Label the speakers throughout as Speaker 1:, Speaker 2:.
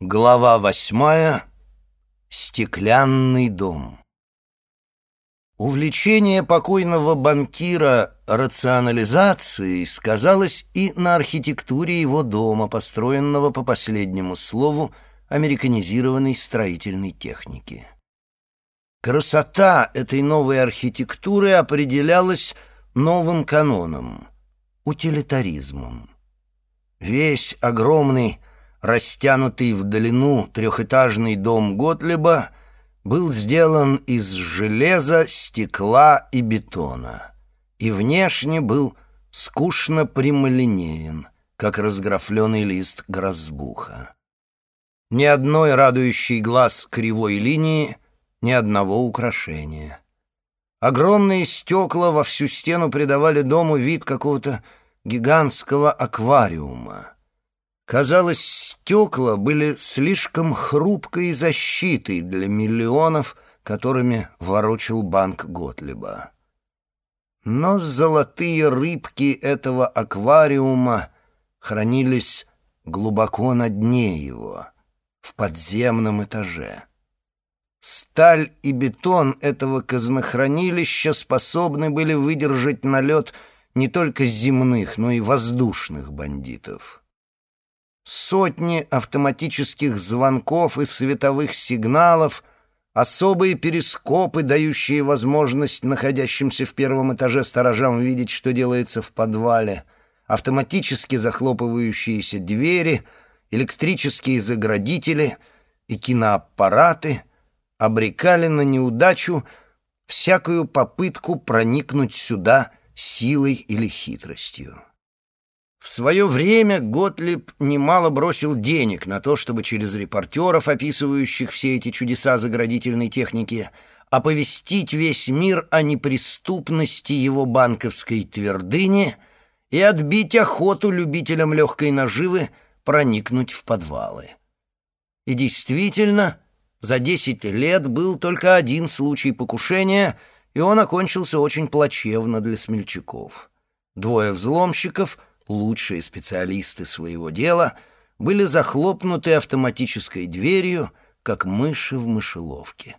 Speaker 1: Глава восьмая. Стеклянный дом. Увлечение покойного банкира рационализацией сказалось и на архитектуре его дома, построенного по последнему слову американизированной строительной техники. Красота этой новой архитектуры определялась новым каноном — утилитаризмом. Весь огромный растянутый в длину трехэтажный дом Готлеба был сделан из железа, стекла и бетона, и внешне был скучно прямолинеен, как разграфленный лист грозбуха. Ни одной радующей глаз кривой линии, ни одного украшения. Огромные стекла во всю стену придавали дому вид какого-то гигантского аквариума. Казалось, стекла были слишком хрупкой защитой для миллионов, которыми ворочил банк Готлиба. Но золотые рыбки этого аквариума хранились глубоко на дне его, в подземном этаже. Сталь и бетон этого казнохранилища способны были выдержать налет не только земных, но и воздушных бандитов. Сотни автоматических звонков и световых сигналов, особые перископы, дающие возможность находящимся в первом этаже сторожам видеть, что делается в подвале, автоматически захлопывающиеся двери, электрические заградители и киноаппараты обрекали на неудачу всякую попытку проникнуть сюда силой или хитростью. В свое время Готлиб немало бросил денег на то, чтобы через репортеров, описывающих все эти чудеса заградительной техники, оповестить весь мир о неприступности его банковской твердыни и отбить охоту любителям легкой наживы проникнуть в подвалы. И действительно, за десять лет был только один случай покушения, и он окончился очень плачевно для смельчаков. Двое взломщиков — лучшие специалисты своего дела, были захлопнуты автоматической дверью, как мыши в мышеловке.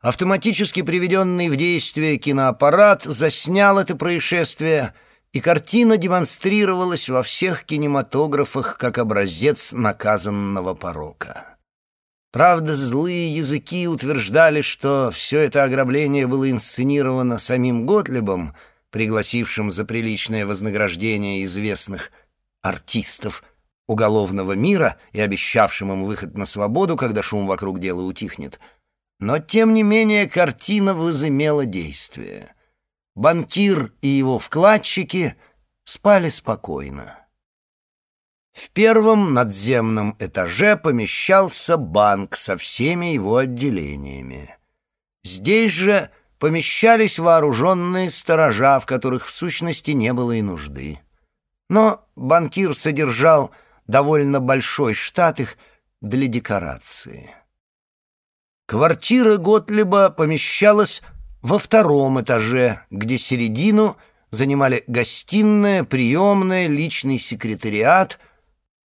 Speaker 1: Автоматически приведенный в действие киноаппарат заснял это происшествие, и картина демонстрировалась во всех кинематографах как образец наказанного порока. Правда, злые языки утверждали, что все это ограбление было инсценировано самим Готлебом — пригласившим за приличное вознаграждение известных артистов уголовного мира и обещавшим им выход на свободу, когда шум вокруг дела утихнет. Но, тем не менее, картина возымела действие. Банкир и его вкладчики спали спокойно. В первом надземном этаже помещался банк со всеми его отделениями. Здесь же помещались вооруженные сторожа, в которых в сущности не было и нужды. Но банкир содержал довольно большой штат их для декорации. Квартира Готлиба помещалась во втором этаже, где середину занимали гостиная, приемная, личный секретариат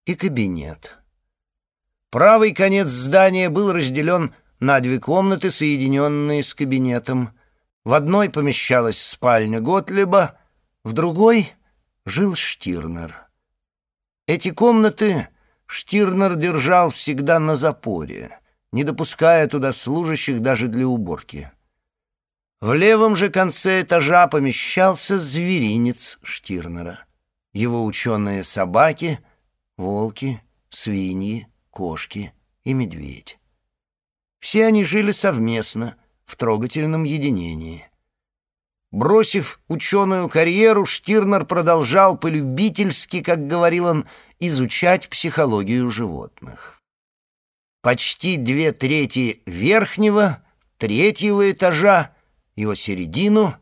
Speaker 1: и кабинет. Правый конец здания был разделен на две комнаты, соединенные с кабинетом — в одной помещалась спальня Готлиба, в другой жил Штирнер. Эти комнаты Штирнер держал всегда на запоре, не допуская туда служащих даже для уборки. В левом же конце этажа помещался зверинец Штирнера. Его ученые собаки, волки, свиньи, кошки и медведь. Все они жили совместно — в трогательном единении. Бросив ученую карьеру, Штирнер продолжал полюбительски, как говорил он, изучать психологию животных. Почти две трети верхнего, третьего этажа, его середину,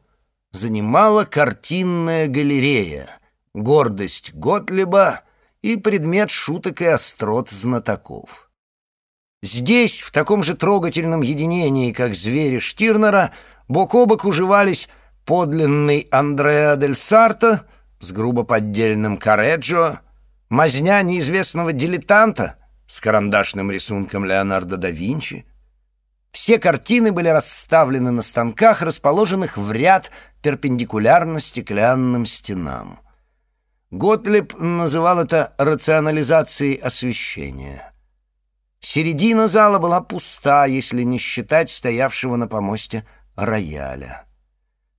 Speaker 1: занимала картинная галерея, гордость Готлеба и предмет шуток и острот знатоков. Здесь, в таком же трогательном единении, как звери Штирнера, бок о бок уживались подлинный Андреа дель Сарто с грубо поддельным Кареджо, мазня неизвестного дилетанта с карандашным рисунком Леонардо да Винчи. Все картины были расставлены на станках, расположенных в ряд перпендикулярно стеклянным стенам. Готлиб называл это рационализацией освещения. Середина зала была пуста, если не считать стоявшего на помосте рояля.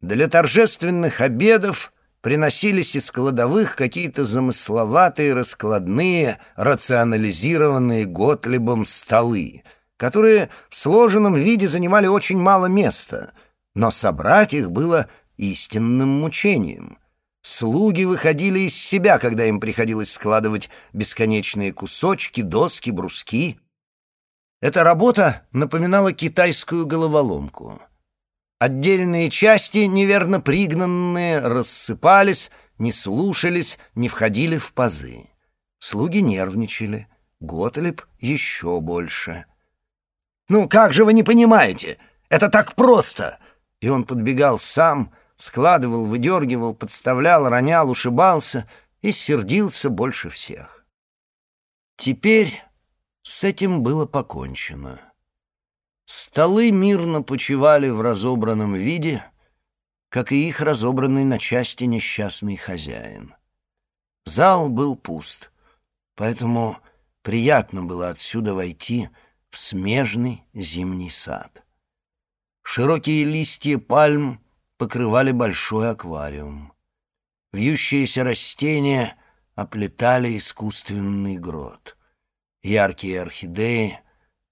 Speaker 1: Для торжественных обедов приносились из кладовых какие-то замысловатые, раскладные, рационализированные Готлибом столы, которые в сложенном виде занимали очень мало места, но собрать их было истинным мучением. Слуги выходили из себя, когда им приходилось складывать бесконечные кусочки, доски, бруски. Эта работа напоминала китайскую головоломку — Отдельные части, неверно пригнанные, рассыпались, не слушались, не входили в пазы. Слуги нервничали, Готлиб еще больше. «Ну как же вы не понимаете? Это так просто!» И он подбегал сам, складывал, выдергивал, подставлял, ронял, ушибался и сердился больше всех. Теперь с этим было покончено. Столы мирно почивали в разобранном виде, как и их разобранный на части несчастный хозяин. Зал был пуст, поэтому приятно было отсюда войти в смежный зимний сад. Широкие листья пальм покрывали большой аквариум. Вьющиеся растения оплетали искусственный грот. Яркие орхидеи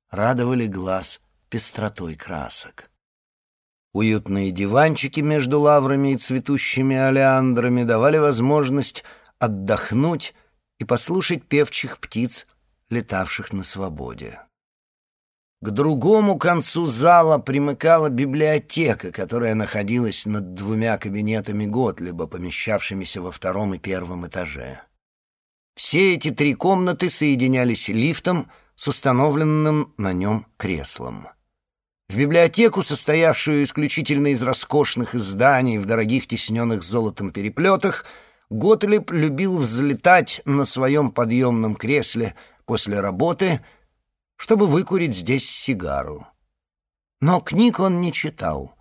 Speaker 1: радовали глаз — пестротой красок. Уютные диванчики между лаврами и цветущими олеандрами давали возможность отдохнуть и послушать певчих птиц, летавших на свободе. К другому концу зала примыкала библиотека, которая находилась над двумя кабинетами Готлиба, помещавшимися во втором и первом этаже. Все эти три комнаты соединялись лифтом с установленным на нем креслом. В библиотеку, состоявшую исключительно из роскошных изданий в дорогих тисненных золотом переплетах, Готлиб любил взлетать на своем подъемном кресле после работы, чтобы выкурить здесь сигару. Но книг он не читал.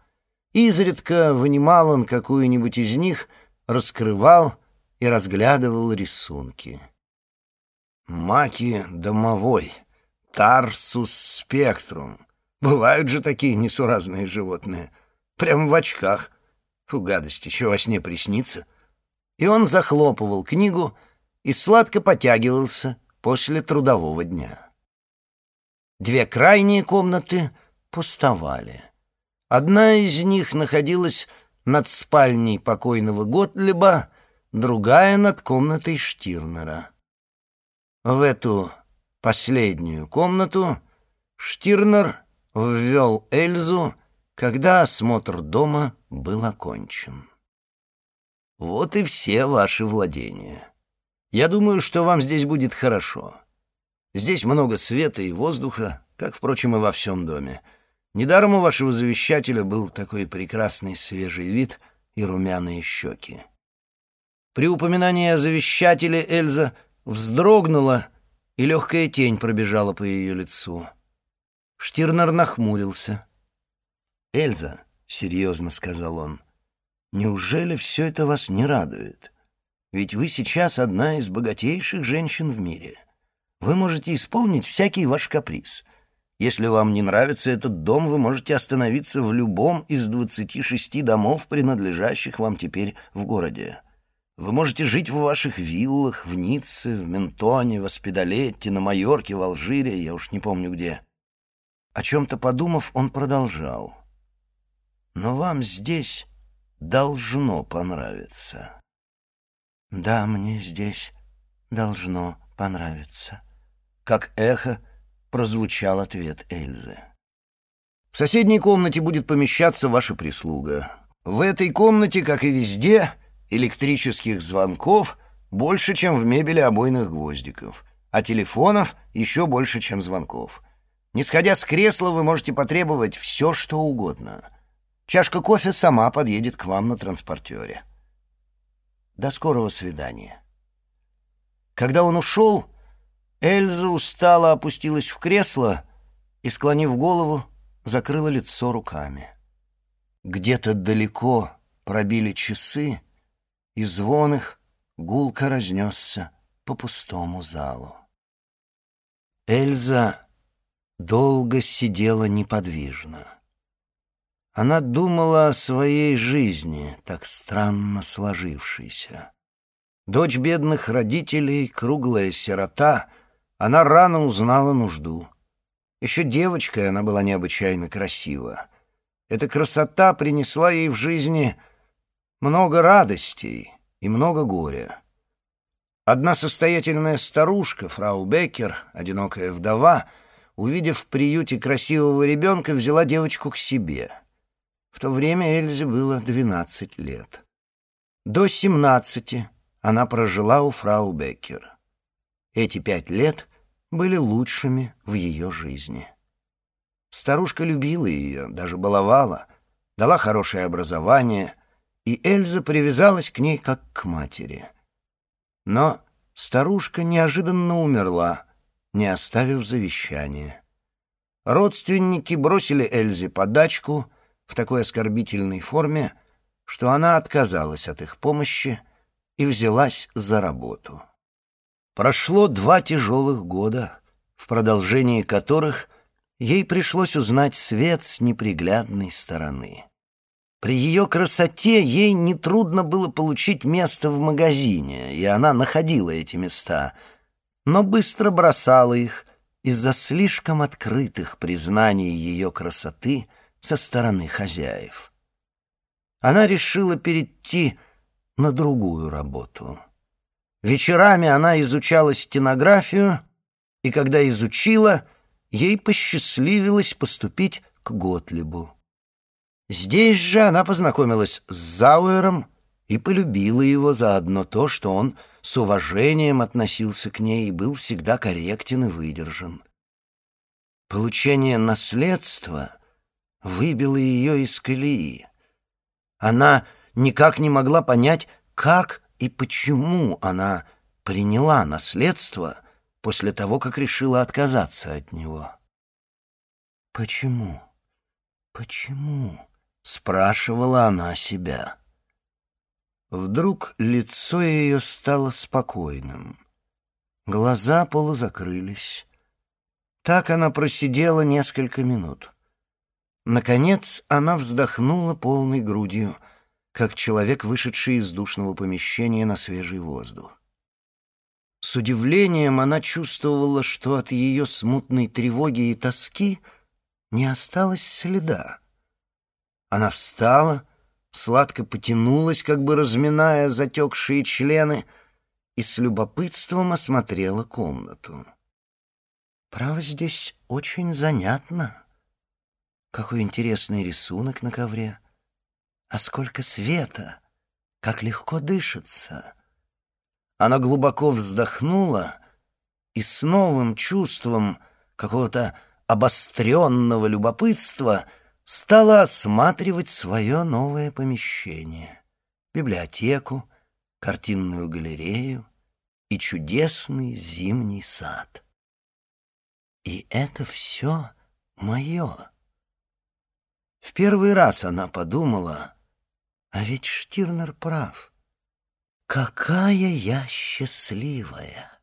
Speaker 1: Изредка вынимал он какую-нибудь из них, раскрывал и разглядывал рисунки. «Маки домовой», «Тарсус спектрум», Бывают же такие несуразные животные. Прямо в очках. Фу, гадость, еще во сне приснится. И он захлопывал книгу и сладко потягивался после трудового дня. Две крайние комнаты пустовали. Одна из них находилась над спальней покойного Готлиба, другая — над комнатой Штирнера. В эту последнюю комнату Штирнер ввел Эльзу, когда осмотр дома был окончен. Вот и все ваши владения. Я думаю, что вам здесь будет хорошо. Здесь много света и воздуха, как, впрочем, и во всем доме. Недаром у вашего завещателя был такой прекрасный свежий вид и румяные щеки. При упоминании о завещателе Эльза вздрогнула, и легкая тень пробежала по ее лицу — Штирнер нахмурился. «Эльза», — серьезно сказал он, — «неужели все это вас не радует? Ведь вы сейчас одна из богатейших женщин в мире. Вы можете исполнить всякий ваш каприз. Если вам не нравится этот дом, вы можете остановиться в любом из двадцати шести домов, принадлежащих вам теперь в городе. Вы можете жить в ваших виллах в Ницце, в Ментоне, в Аспидолетте, на Майорке, в Алжире, я уж не помню где. О чем-то подумав, он продолжал. «Но вам здесь должно понравиться». «Да, мне здесь должно понравиться». Как эхо прозвучал ответ Эльзы. «В соседней комнате будет помещаться ваша прислуга. В этой комнате, как и везде, электрических звонков больше, чем в мебели обойных гвоздиков, а телефонов еще больше, чем звонков». Не сходя с кресла, вы можете потребовать все, что угодно. Чашка кофе сама подъедет к вам на транспортере. До скорого свидания. Когда он ушел, Эльза устало опустилась в кресло и, склонив голову, закрыла лицо руками. Где-то далеко пробили часы, и звон их гулко разнесся по пустому залу. Эльза долго сидела неподвижно. Она думала о своей жизни, так странно сложившейся. Дочь бедных родителей, круглая сирота, она рано узнала нужду. Еще девочкой она была необычайно красива. Эта красота принесла ей в жизни много радостей и много горя. Одна состоятельная старушка, фрау Беккер, одинокая вдова, увидев в приюте красивого ребенка, взяла девочку к себе. В то время Эльзе было двенадцать лет. До семнадцати она прожила у фрау Беккер. Эти пять лет были лучшими в ее жизни. Старушка любила ее, даже баловала, дала хорошее образование, и Эльза привязалась к ней как к матери. Но старушка неожиданно умерла, не оставив завещания. Родственники бросили Эльзе подачку в такой оскорбительной форме, что она отказалась от их помощи и взялась за работу. Прошло два тяжелых года, в продолжении которых ей пришлось узнать свет с неприглядной стороны. При ее красоте ей нетрудно было получить место в магазине, и она находила эти места, но быстро бросала их из-за слишком открытых признаний ее красоты со стороны хозяев. Она решила перейти на другую работу — Вечерами она изучала стенографию, и когда изучила, ей посчастливилось поступить к Готлибу. Здесь же она познакомилась с Зауэром и полюбила его за одно то, что он с уважением относился к ней и был всегда корректен и выдержан. Получение наследства выбило ее из колеи. Она никак не могла понять, как и почему она приняла наследство после того, как решила отказаться от него. «Почему? Почему?» — спрашивала она себя. Вдруг лицо ее стало спокойным. Глаза полузакрылись. Так она просидела несколько минут. Наконец она вздохнула полной грудью — как человек, вышедший из душного помещения на свежий воздух. С удивлением она чувствовала, что от ее смутной тревоги и тоски не осталось следа. Она встала, сладко потянулась, как бы разминая затекшие члены, и с любопытством осмотрела комнату. Право, здесь очень занятно. Какой интересный рисунок на ковре. А сколько света! Как легко дышится!» Она глубоко вздохнула и с новым чувством какого-то обостренного любопытства стала осматривать свое новое помещение, библиотеку, картинную галерею и чудесный зимний сад. И это все мое. В первый раз она подумала, а ведь Штирнер прав. Какая я счастливая!